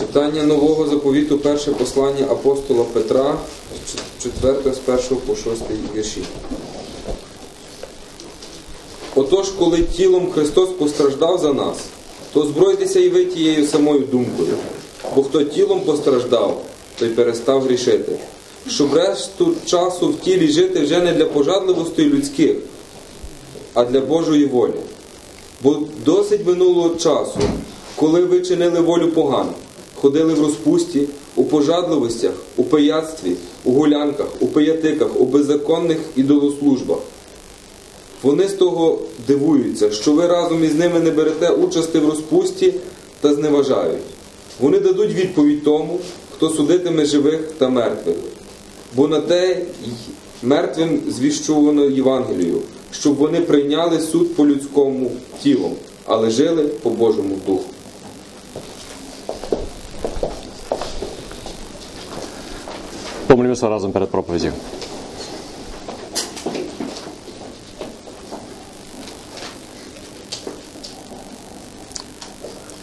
Читання нового заповіту, перше послання апостола Петра, 4 з 1 по 6 вірші. Отож, коли тілом Христос постраждав за нас, то збройтеся і ви тією самою думкою, бо хто тілом постраждав, той перестав грішити, щоб решту часу в тілі жити вже не для пожадливостей людських, а для Божої волі. Бо досить минулого часу, коли ви чинили волю погану, ходили в розпусті, у пожадливостях, у пияцтві, у гулянках, у пиятиках, у беззаконних ідолослужбах. Вони з того дивуються, що ви разом із ними не берете участи в розпусті та зневажають. Вони дадуть відповідь тому, хто судитиме живих та мертвих. Бо на те мертвим звіщувано Євангелію, щоб вони прийняли суд по людському тілом, але жили по Божому духу. Помолімося разом перед проповіддю.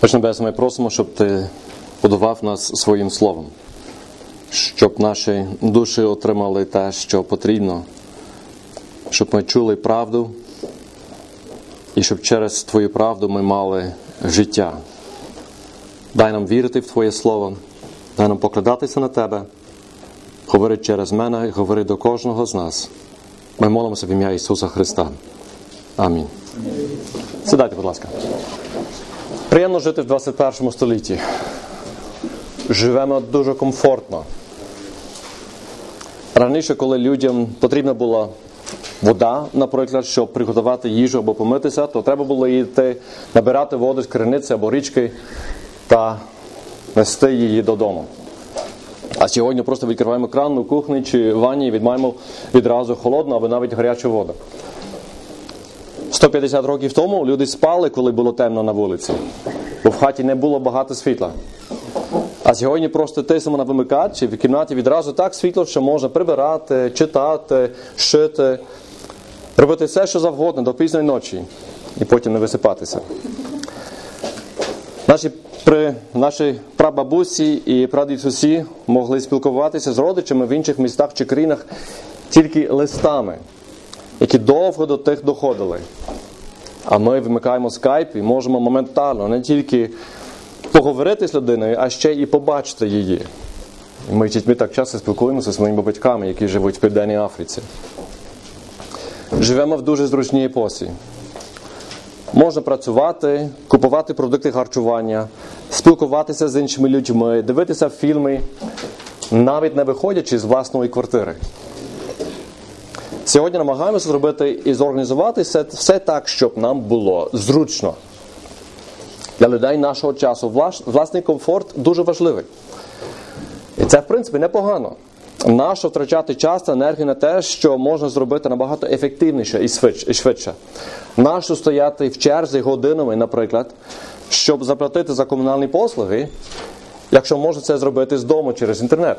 Отче Небесний, ми просимо, щоб Ти подавав нас своїм словом, щоб наші душі отримали те, що потрібно, щоб ми чули правду і щоб через Твою правду ми мали життя. Дай нам вірити в Твоє Слово, дай нам покладатися на Тебе. Говори через мене і говори до кожного з нас. Ми молимося в ім'я Ісуса Христа. Амінь. Сідайте, будь ласка. Приємно жити в 21 столітті. Живемо дуже комфортно. Раніше, коли людям потрібна була вода, наприклад, щоб приготувати їжу або помитися, то треба було йти набирати воду з криниці або річки та нести її додому. А сьогодні просто відкриваємо кран у кухні чи ванні і відмаємо відразу холодну або навіть гарячу воду. 150 років тому люди спали, коли було темно на вулиці, бо в хаті не було багато світла. А сьогодні просто тиснемо на вимикач і в кімнаті відразу так світло, що можна прибирати, читати, шити, робити все, що завгодно до пізньої ночі і потім не висипатися. Наші при наші прабабусі і прадідусі могли спілкуватися з родичами в інших містах чи країнах тільки листами, які довго до тих доходили. А ми вимикаємо скайп і можемо моментально не тільки поговорити з людиною, а ще і побачити її. Ми дітьми так часто спілкуємося з моїми батьками, які живуть в Південній Африці. Живемо в дуже зручній епосі. Можна працювати, купувати продукти харчування, спілкуватися з іншими людьми, дивитися фільми, навіть не виходячи з власної квартири. Сьогодні намагаємося зробити і зорганізувати все, так, щоб нам було зручно. Для людей нашого часу власний комфорт дуже важливий. І це, в принципі, непогано. Нащо втрачати час та енергію на те, що можна зробити набагато ефективніше і швидше. Нащо стояти в черзі годинами, наприклад, щоб заплатити за комунальні послуги, якщо можна це зробити з дому через інтернет.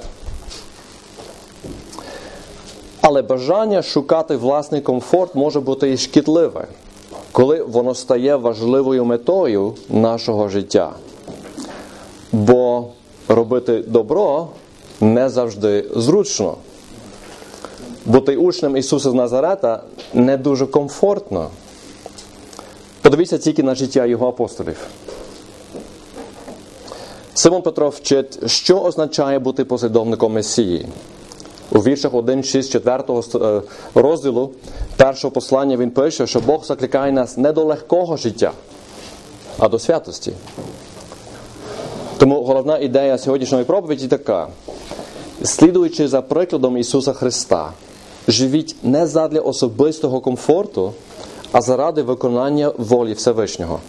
Але бажання шукати власний комфорт може бути і шкідливе, коли воно стає важливою метою нашого життя. Бо робити добро не завжди зручно. Бути учнем Ісуса з Назарета не дуже комфортно. Подивіться тільки на життя його апостолів. Симон Петро вчить, що означає бути послідовником Месії. У віршах 1, 6, 4 розділу першого послання він пише, що Бог закликає нас не до легкого життя, а до святості. Тому головна ідея сьогоднішньої проповіді така: слідуючи за прикладом Ісуса Христа, живіть не задля особистого комфорту, а заради виконання волі Всевишнього.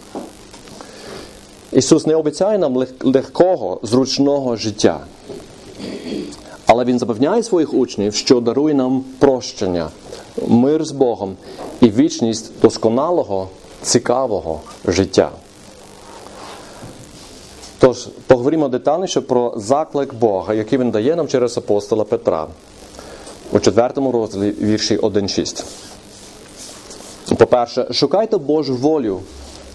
Ісус не обіцяє нам легкого, зручного життя. Але Він запевняє своїх учнів, що дарує нам прощення, мир з Богом і вічність досконалого, цікавого життя. Тож, поговоримо детальніше про заклик Бога, який він дає нам через апостола Петра у 4 розділі вірші 1-6. По-перше, шукайте Божу волю,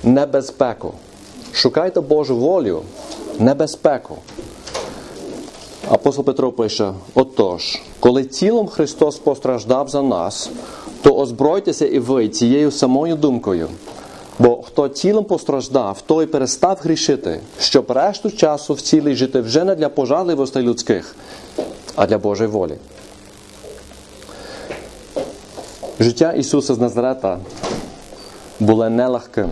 не безпеку. Шукайте Божу волю, небезпеку. Апостол Петро пише: Отож, коли тілом Христос постраждав за нас, то озбройтеся і ви цією самою думкою. Бо хто тілом постраждав, той перестав грішити, щоб решту часу в цілій жити вже не для пожадливостей людських, а для Божої волі. Життя Ісуса з Назарета було нелегким.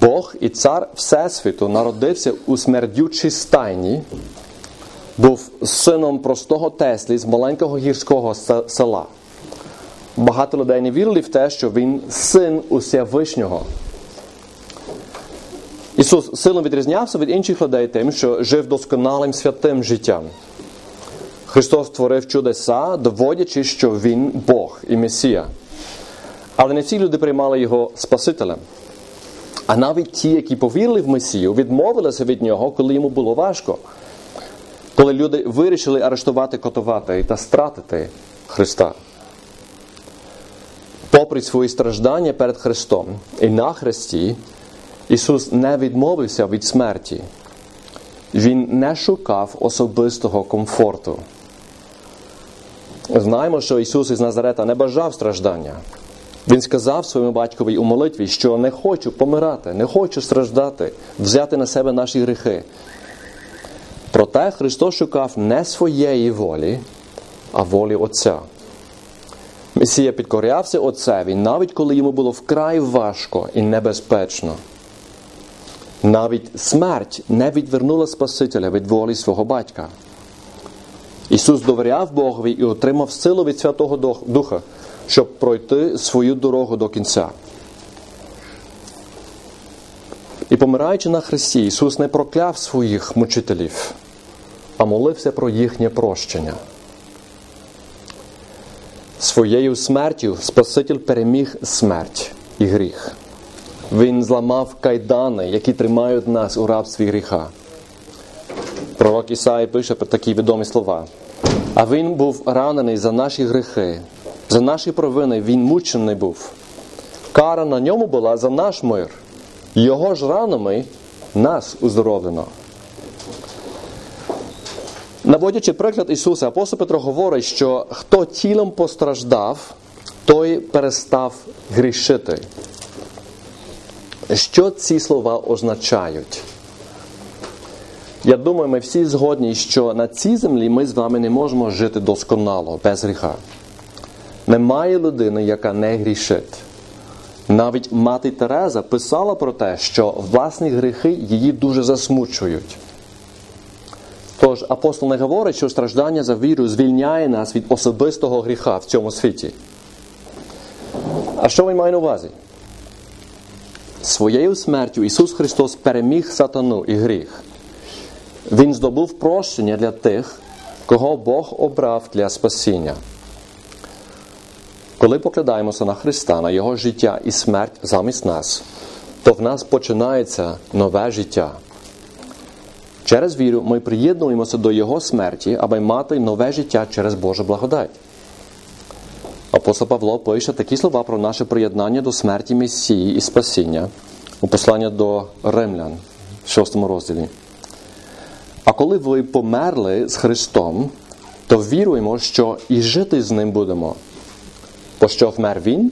Бог і цар Всесвіту народився у смердючій стайні, був сином простого Теслі з маленького гірського села. Багато людей не вірили в те, що він син Усевишнього. Ісус сильно відрізнявся від інших людей тим, що жив досконалим святим життям. Христос створив чудеса, доводячи, що Він Бог і Месія. Але не всі люди приймали його Спасителем. А навіть ті, які повірили в Месію, відмовилися від нього, коли йому було важко. Коли люди вирішили арештувати, котувати та стратити Христа. Попри свої страждання перед Христом і на Христі, Ісус не відмовився від смерті. Він не шукав особистого комфорту. Знаємо, що Ісус із Назарета не бажав страждання. Він сказав своєму батькові у молитві, що не хочу помирати, не хочу страждати, взяти на себе наші гріхи. Проте Христос шукав не своєї волі, а волі Отця. Месія підкорявся Отцеві, навіть коли йому було вкрай важко і небезпечно. Навіть смерть не відвернула Спасителя від волі свого батька. Ісус довіряв Богові і отримав силу від Святого Духа, щоб пройти свою дорогу до кінця. І помираючи на Христі, Ісус не прокляв своїх мучителів, а молився про їхнє прощення. Своєю смертю Спаситель переміг смерть і гріх. Він зламав кайдани, які тримають нас у рабстві гріха. Пророк Ісаї пише про такі відомі слова. А він був ранений за наші гріхи, за наші провини він мучений був. Кара на ньому була за наш мир. Його ж ранами нас уздоровлено. Наводячи приклад Ісуса, апостол Петро говорить, що хто тілом постраждав, той перестав грішити. Що ці слова означають? Я думаю, ми всі згодні, що на цій землі ми з вами не можемо жити досконало, без гріха. Немає людини, яка не грішить. Навіть мати Тереза писала про те, що власні гріхи її дуже засмучують. Тож апостол не говорить, що страждання за віру звільняє нас від особистого гріха в цьому світі. А що він має на увазі? Своєю смертю Ісус Христос переміг сатану і гріх. Він здобув прощення для тих, кого Бог обрав для спасіння. Коли покладаємося на Христа, на Його життя і смерть замість нас, то в нас починається нове життя. Через віру ми приєднуємося до Його смерті, аби мати нове життя через Божу благодать. Апостол Павло пише такі слова про наше приєднання до смерті Месії і спасіння у посланні до Римлян в 6 розділі. А коли ви померли з Христом, то віруємо, що і жити з ним будемо. Бо що вмер Він,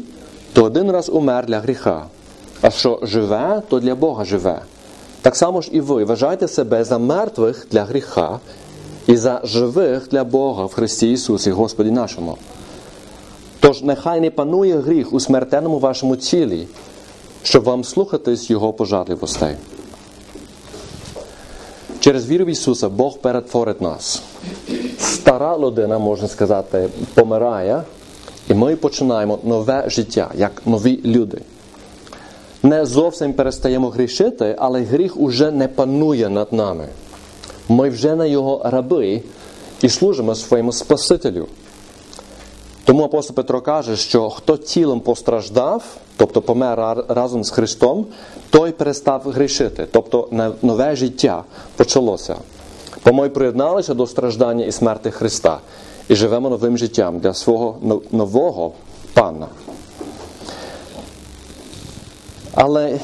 то один раз умер для гріха, а що живе, то для Бога живе. Так само ж і ви вважайте себе за мертвих для гріха і за живих для Бога в Христі Ісусі, Господі нашому. Тож нехай не панує гріх у смертельному вашому тілі, щоб вам слухатись Його пожадливостей. Через віру в Ісуса Бог перетворить нас. Стара людина, можна сказати, помирає, і ми починаємо нове життя, як нові люди. Не зовсім перестаємо грішити, але гріх уже не панує над нами. Ми вже не його раби і служимо своєму Спасителю. Тому апостол Петро каже, що хто тілом постраждав, тобто помер разом з Христом, той перестав грішити, тобто нове життя почалося. Бо ми приєдналися до страждання і смерти Христа і живемо новим життям для свого нового пана. Але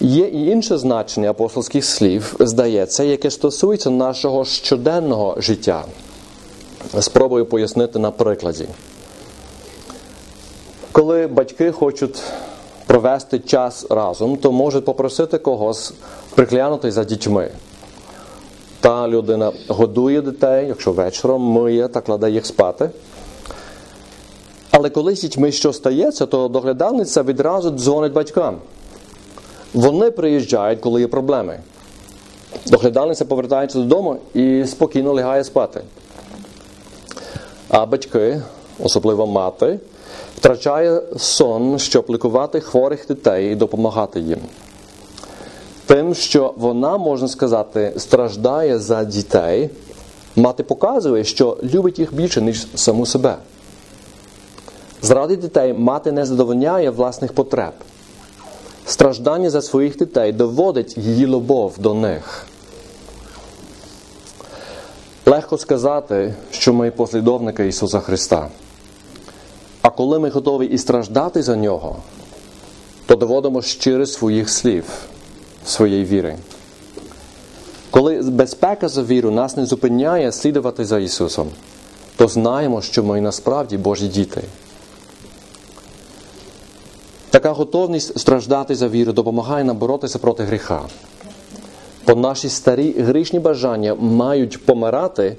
Є і інше значення апостольських слів, здається, яке стосується нашого щоденного життя. Спробую пояснити на прикладі. Коли батьки хочуть провести час разом, то можуть попросити когось приглянути за дітьми. Та людина годує дітей, якщо вечором миє та кладе їх спати. Але коли з дітьми що стається, то доглядальниця відразу дзвонить батькам. Вони приїжджають, коли є проблеми. Доглядальниця повертається додому і спокійно лягає спати. А батьки, особливо мати, втрачає сон, щоб лікувати хворих дітей і допомагати їм. Тим, що вона, можна сказати, страждає за дітей, мати показує, що любить їх більше, ніж саму себе. Заради дітей мати не задовольняє власних потреб. Страждання за своїх дітей доводить її любов до них. Легко сказати, що ми послідовники Ісуса Христа. А коли ми готові і страждати за Нього, то доводимо щири своїх слів, своєї віри. Коли безпека за віру нас не зупиняє слідувати за Ісусом, то знаємо, що ми насправді Божі діти. Така готовність страждати за віру допомагає нам боротися проти гріха. Бо наші старі грішні бажання мають помирати,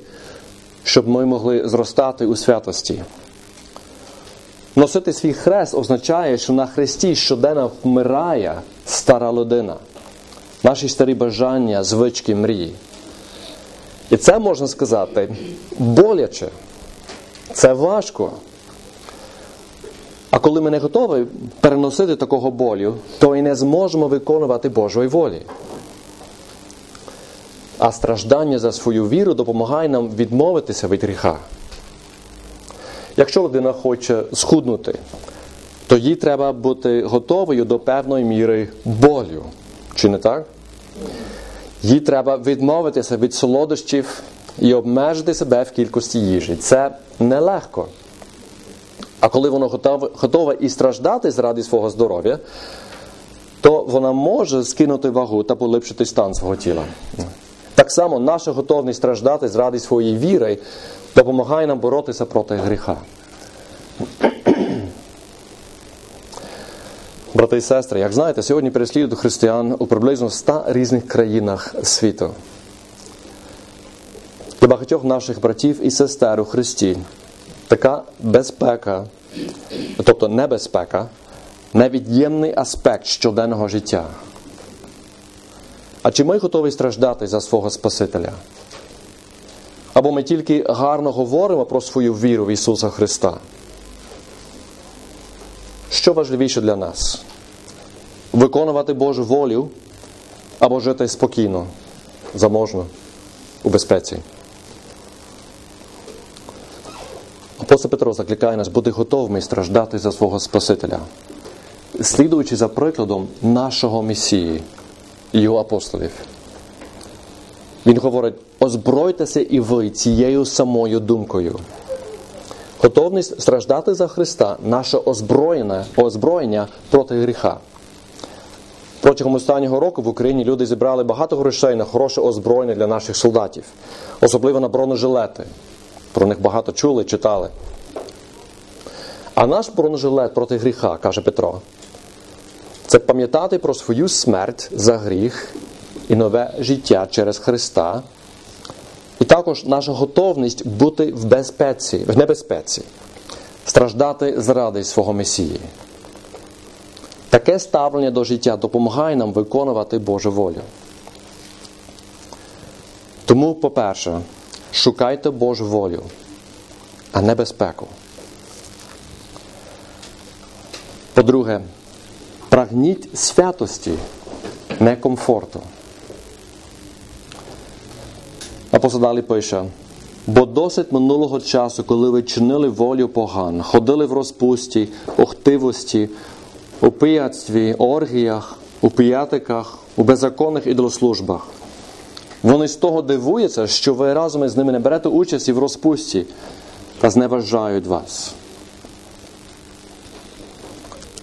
щоб ми могли зростати у святості. Носити свій хрест означає, що на хресті щоденно вмирає стара людина, наші старі бажання, звички, мрії. І це можна сказати боляче. Це важко. А коли ми не готові переносити такого болю, то і не зможемо виконувати Божої волі. А страждання за свою віру допомагає нам відмовитися від гріха. Якщо людина хоче схуднути, то їй треба бути готовою до певної міри болю. Чи не так? Їй треба відмовитися від солодощів і обмежити себе в кількості їжі. Це нелегко. А коли вона готова, готова і страждати заради свого здоров'я, то вона може скинути вагу та поліпшити стан свого тіла. Так само наша готовність страждати заради своєї віри допомагає нам боротися проти гріха. Брати і сестри, як знаєте, сьогодні переслідують християн у приблизно 100 різних країнах світу. Для багатьох наших братів і сестер у Христі така безпека, тобто небезпека, невід'ємний аспект щоденного життя. А чи ми готові страждати за свого Спасителя? Або ми тільки гарно говоримо про свою віру в Ісуса Христа? Що важливіше для нас? Виконувати Божу волю або жити спокійно, заможно, у безпеці? Апостол Петро закликає нас бути готовими страждати за свого Спасителя, слідуючи за прикладом нашого Месії і його апостолів. Він говорить: озбройтеся і ви цією самою думкою. Готовність страждати за Христа наше озброєння, озброєння проти гріха. Протягом останнього року в Україні люди зібрали багато грошей на хороше озброєння для наших солдатів, особливо на бронежилети. Про них багато чули, читали. А наш бронежилет проти гріха, каже Петро, це пам'ятати про свою смерть за гріх і нове життя через Христа. І також наша готовність бути в безпеці, в небезпеці, страждати заради свого Месії. Таке ставлення до життя допомагає нам виконувати Божу волю. Тому, по-перше, шукайте Божу волю, а не безпеку. По-друге, прагніть святості, не комфорту. Апостол далі пише, бо досить минулого часу, коли ви чинили волю поган, ходили в розпусті, охтивості, у пияцтві, оргіях, у пиятиках, у беззаконних ідолослужбах. Вони з того дивуються, що ви разом із ними не берете участі в розпусті та зневажають вас.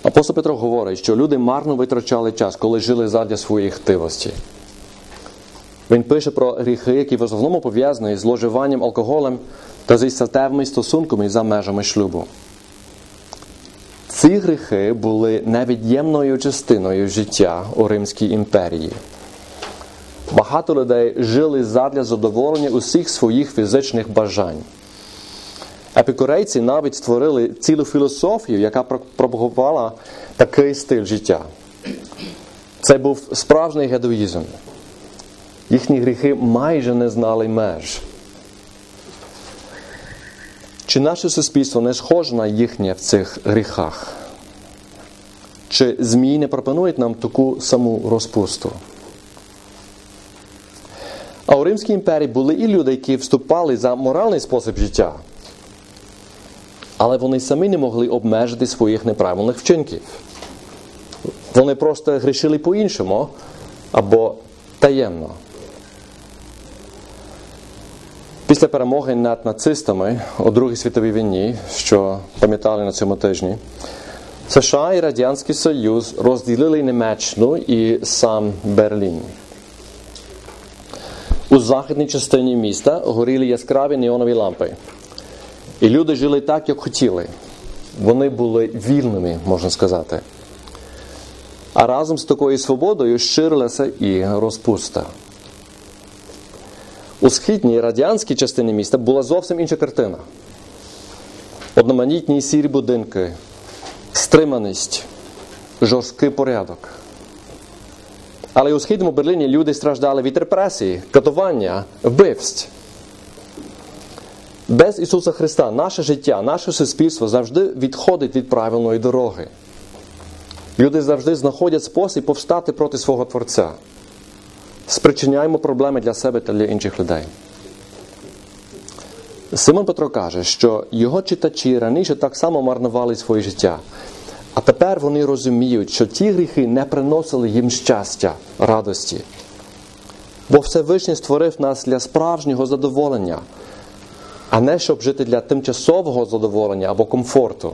Апостол Петро говорить, що люди марно витрачали час, коли жили задля своїх хтивості. Він пише про гріхи, які в основному пов'язані з зловживанням алкоголем та зі статевими стосунками за межами шлюбу. Ці гріхи були невід'ємною частиною життя у Римській імперії. Багато людей жили задля задоволення усіх своїх фізичних бажань. Епікурейці навіть створили цілу філософію, яка пропагувала такий стиль життя. Це був справжній гедоїзм. Їхні гріхи майже не знали меж. Чи наше суспільство не схоже на їхнє в цих гріхах? Чи ЗМІ не пропонують нам таку саму розпусту? А у Римській імперії були і люди, які вступали за моральний спосіб життя, але вони самі не могли обмежити своїх неправильних вчинків. Вони просто грішили по-іншому або таємно. Після перемоги над нацистами у Другій світовій війні, що пам'ятали на цьому тижні, США і Радянський Союз розділили Німеччину і сам Берлін. У західній частині міста горіли яскраві неонові лампи. І люди жили так, як хотіли. Вони були вільними, можна сказати. А разом з такою свободою ширилася і розпуста. У східній радянській частині міста була зовсім інша картина. Одноманітні сірі будинки, стриманість, жорсткий порядок. Але у східному Берліні люди страждали від репресії, катування, вбивств. Без Ісуса Христа наше життя, наше суспільство завжди відходить від правильної дороги. Люди завжди знаходять спосіб повстати проти свого Творця. Спричиняємо проблеми для себе та для інших людей. Симон Петро каже, що його читачі раніше так само марнували своє життя. А тепер вони розуміють, що ті гріхи не приносили їм щастя, радості. Бо Всевишній створив нас для справжнього задоволення, а не щоб жити для тимчасового задоволення або комфорту.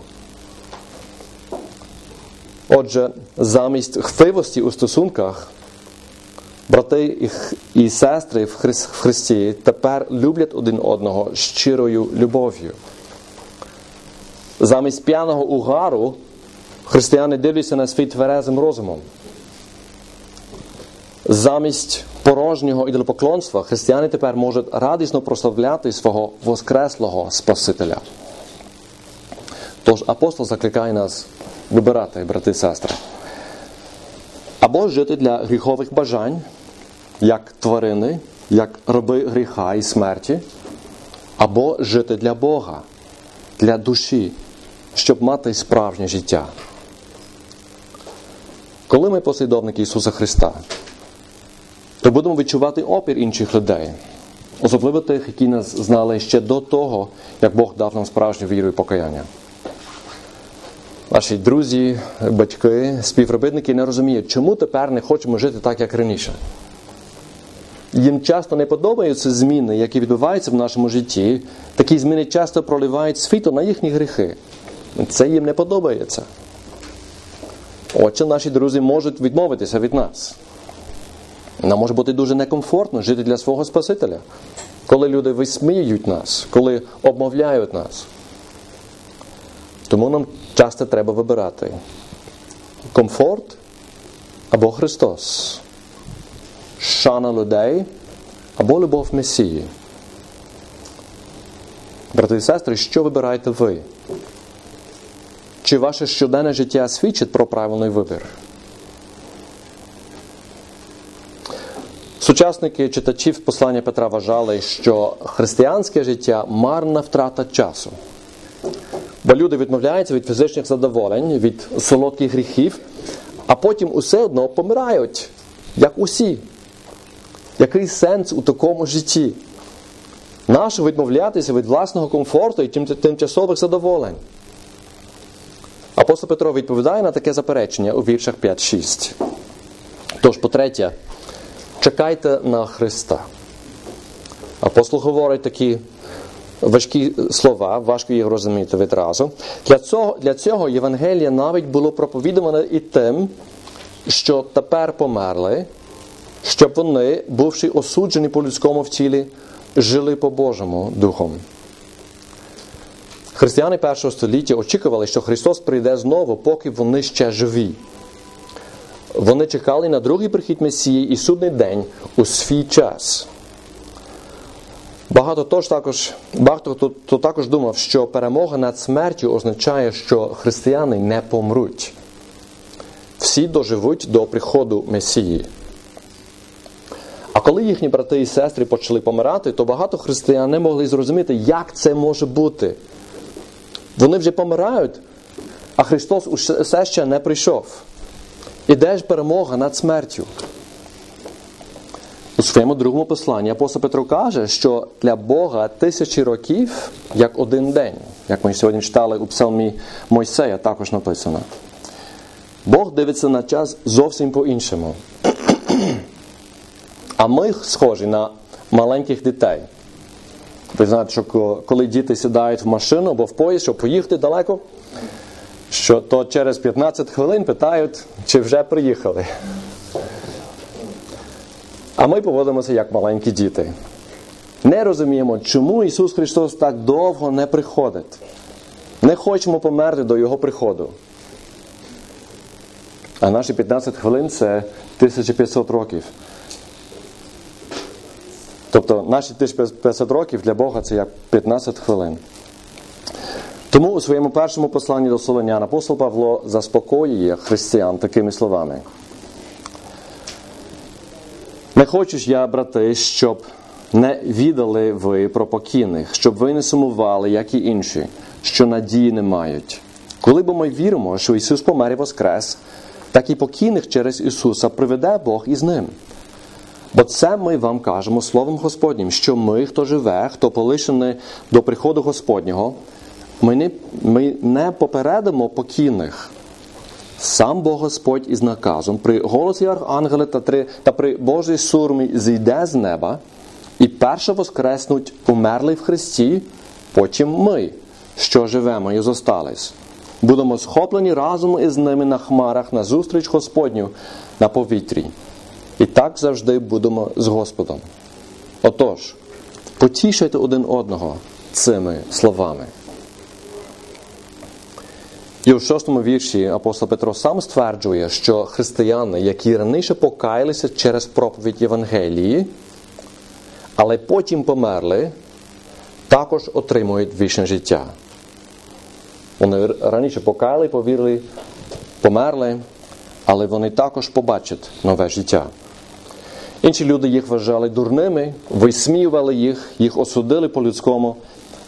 Отже, замість хтивості у стосунках, брати і сестри в Христі тепер люблять один одного щирою любов'ю. Замість п'яного угару християни дивляться на світ тверезим розумом. Замість порожнього ідолопоклонства християни тепер можуть радісно прославляти свого Воскреслого Спасителя. Тож апостол закликає нас вибирати, брати і сестри. Або жити для гріхових бажань, як тварини, як раби гріха і смерті, або жити для Бога, для душі, щоб мати справжнє життя. Коли ми послідовники Ісуса Христа, то будемо відчувати опір інших людей, особливо тих, які нас знали ще до того, як Бог дав нам справжню віру і покаяння. Ваші друзі, батьки, співробітники не розуміють, чому тепер не хочемо жити так, як раніше. Їм часто не подобаються зміни, які відбуваються в нашому житті. Такі зміни часто проливають світло на їхні гріхи. Це їм не подобається. Отже, наші друзі можуть відмовитися від нас. Нам може бути дуже некомфортно жити для свого Спасителя, коли люди висміюють нас, коли обмовляють нас. Тому нам часто треба вибирати комфорт або Христос, шана людей або любов Месії. Брати і сестри, що вибираєте ви? Чи ваше щоденне життя свідчить про правильний вибір? Сучасники читачів послання Петра вважали, що християнське життя марна втрата часу. Бо люди відмовляються від фізичних задоволень, від солодких гріхів, а потім усе одно помирають, як усі. Який сенс у такому житті? Нащо відмовлятися від власного комфорту і тимчасових задоволень? Апостол Петро відповідає на таке заперечення у віршах 5-6. Тож, по-третє, чекайте на Христа. Апостол говорить такі важкі слова, важко їх розуміти відразу. Для цього, для цього Євангелія навіть було проповідуване і тим, що тепер померли, щоб вони, бувши осуджені по людському в тілі, жили по Божому Духом. Християни першого століття очікували, що Христос прийде знову, поки вони ще живі. Вони чекали на другий прихід Месії і судний день у свій час. Багато тож також, багато хто, хто також думав, що перемога над смертю означає, що християни не помруть. Всі доживуть до приходу Месії. А коли їхні брати і сестри почали помирати, то багато християн не могли зрозуміти, як це може бути. Вони вже помирають, а Христос усе ще не прийшов. І де ж перемога над смертю? У своєму другому посланні апостол Петро каже, що для Бога тисячі років як один день, як ми сьогодні читали у псалмі Мойсея, також написано. Бог дивиться на час зовсім по-іншому. А ми схожі на маленьких дітей. Ви знаєте, що коли діти сідають в машину або в поїзд, щоб поїхати далеко, що то через 15 хвилин питають, чи вже приїхали. А ми поводимося як маленькі діти. Не розуміємо, чому Ісус Христос так довго не приходить. Не хочемо померти до Його приходу. А наші 15 хвилин це 1500 років. Тобто наші 1500 років для Бога це як 15 хвилин. Тому у своєму першому посланні до Солонян апостол Павло заспокоює християн такими словами. Не хочу ж я, брати, щоб не віддали ви про покійних, щоб ви не сумували, як і інші, що надії не мають. Коли бо ми віримо, що Ісус помер і воскрес, так і покійних через Ісуса приведе Бог із ним. Бо це ми вам кажемо Словом Господнім, що ми, хто живе, хто полишений до приходу Господнього, ми не, ми не попередимо покійних. Сам Бог Господь із наказом при голосі архангела та, три, та при Божій сурмі зійде з неба, і перше воскреснуть умерли в Христі, потім ми, що живемо і зостались. Будемо схоплені разом із ними на хмарах на зустріч Господню на повітрі. І так завжди будемо з Господом. Отож, потішайте один одного цими словами. І у шостому вірші апостол Петро сам стверджує, що християни, які раніше покаялися через проповідь Євангелії, але потім померли, також отримують вічне життя. Вони раніше покаяли, повірили, померли, але вони також побачать нове життя. Інші люди їх вважали дурними, висміювали їх, їх осудили по-людському,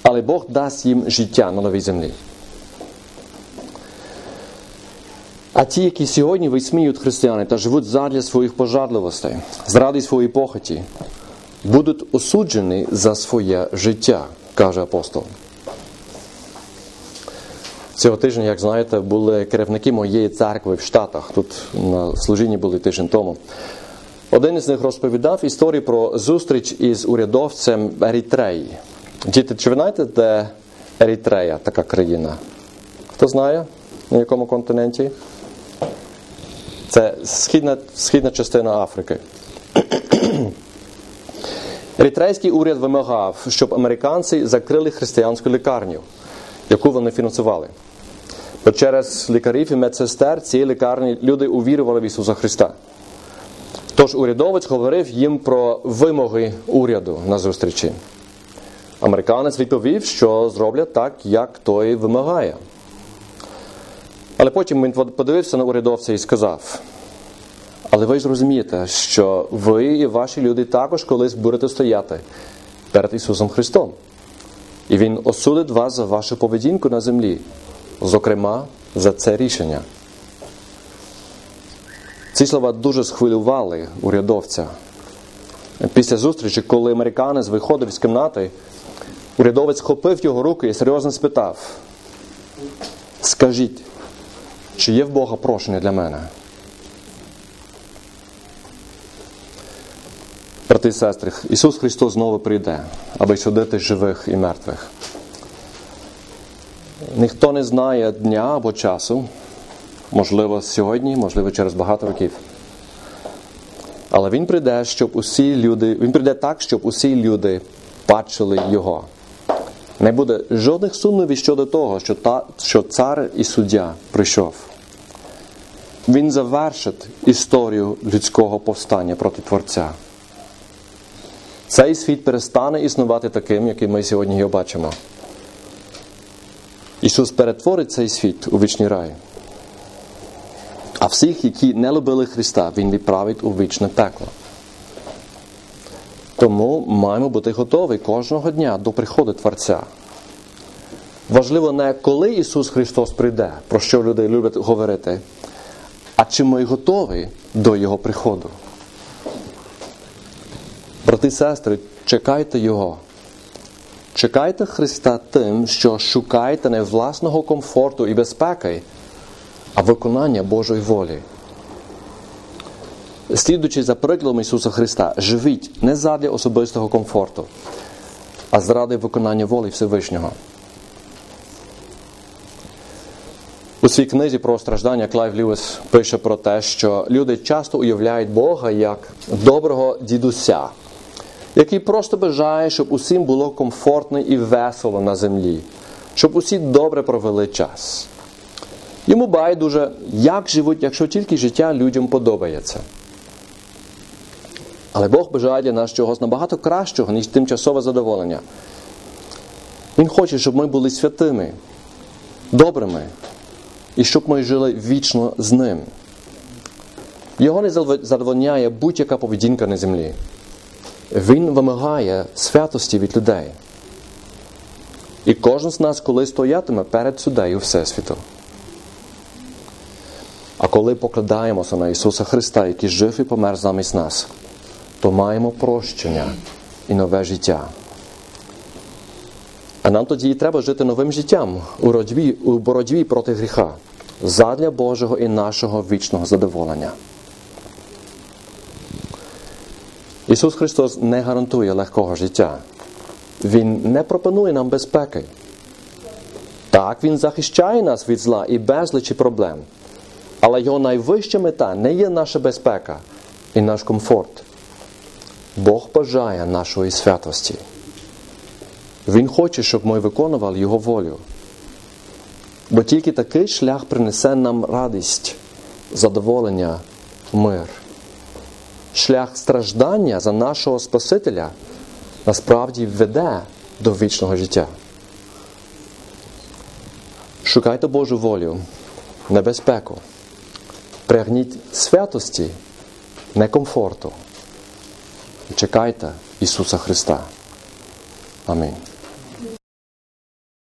але Бог дасть їм життя на новій землі. А ті, які сьогодні висміють християни та живуть задля своїх пожадливостей, зради своєї похоті, будуть осуджені за своє життя, каже апостол. Цього тижня, як знаєте, були керівники моєї церкви в Штатах. Тут на служінні були тиждень тому. Один із них розповідав історію про зустріч із урядовцем Ерітреї. Діти, чи ви знаєте, де Ерітрея, така країна? Хто знає, на якому континенті? Це східна, східна частина Африки. Ерітрейський уряд вимагав, щоб американці закрили християнську лікарню, яку вони фінансували. Бо через лікарів і медсестер цієї лікарні люди увірували в Ісуса Христа. Тож урядовець говорив їм про вимоги уряду на зустрічі. Американець відповів, що зроблять так, як той вимагає. Але потім він подивився на урядовця і сказав: Але ви ж розумієте, що ви і ваші люди також колись будете стояти перед Ісусом Христом. І Він осудить вас за вашу поведінку на землі, зокрема, за це рішення. Ці слова дуже схвилювали урядовця. Після зустрічі, коли американець виходив з кімнати, урядовець схопив його руки і серйозно спитав: Скажіть, чи є в Бога прошення для мене? Брати і сестри, Ісус Христос знову прийде, аби судити живих і мертвих. Ніхто не знає дня або часу, можливо, сьогодні, можливо, через багато років. Але Він прийде, щоб усі люди, Він прийде так, щоб усі люди бачили Його. Не буде жодних сумнівів щодо того, що, та, що цар і суддя прийшов. Він завершить історію людського повстання проти Творця. Цей світ перестане існувати таким, яким ми сьогодні його бачимо. Ісус перетворить цей світ у вічний рай. А всіх, які не любили Христа, Він відправить у вічне пекло. Тому маємо бути готові кожного дня до приходу Творця. Важливо не коли Ісус Христос прийде, про що люди люблять говорити, а чи ми готові до Його приходу. Брати і сестри, чекайте Його. Чекайте Христа тим, що шукаєте не власного комфорту і безпеки, а виконання Божої волі. Слідуючи за прикладом Ісуса Христа, живіть не задля особистого комфорту, а заради виконання волі Всевишнього. У своїй книзі про страждання Клайв Льюіс пише про те, що люди часто уявляють Бога як доброго дідуся, який просто бажає, щоб усім було комфортно і весело на землі, щоб усі добре провели час. Йому байдуже, як живуть, якщо тільки життя людям подобається. Але Бог бажає для нас чогось набагато кращого, ніж тимчасове задоволення. Він хоче, щоб ми були святими, добрими, і щоб ми жили вічно з ним. Його не задовольняє будь-яка поведінка на землі. Він вимагає святості від людей. І кожен з нас колись стоятиме перед суддею Всесвіту. А коли покладаємося на Ісуса Христа, який жив і помер замість нас, то маємо прощення і нове життя. А нам тоді і треба жити новим життям у боротьбі, у боротьбі проти гріха, задля Божого і нашого вічного задоволення. Ісус Христос не гарантує легкого життя. Він не пропонує нам безпеки. Так, Він захищає нас від зла і безлічі проблем. Але його найвища мета не є наша безпека і наш комфорт. Бог бажає нашої святості. Він хоче, щоб ми виконували Його волю. Бо тільки такий шлях принесе нам радість, задоволення, мир. Шлях страждання за нашого Спасителя насправді веде до вічного життя. Шукайте Божу волю, небезпеку. Прягніть святості, не комфорту. І чекайте Ісуса Христа. Амінь.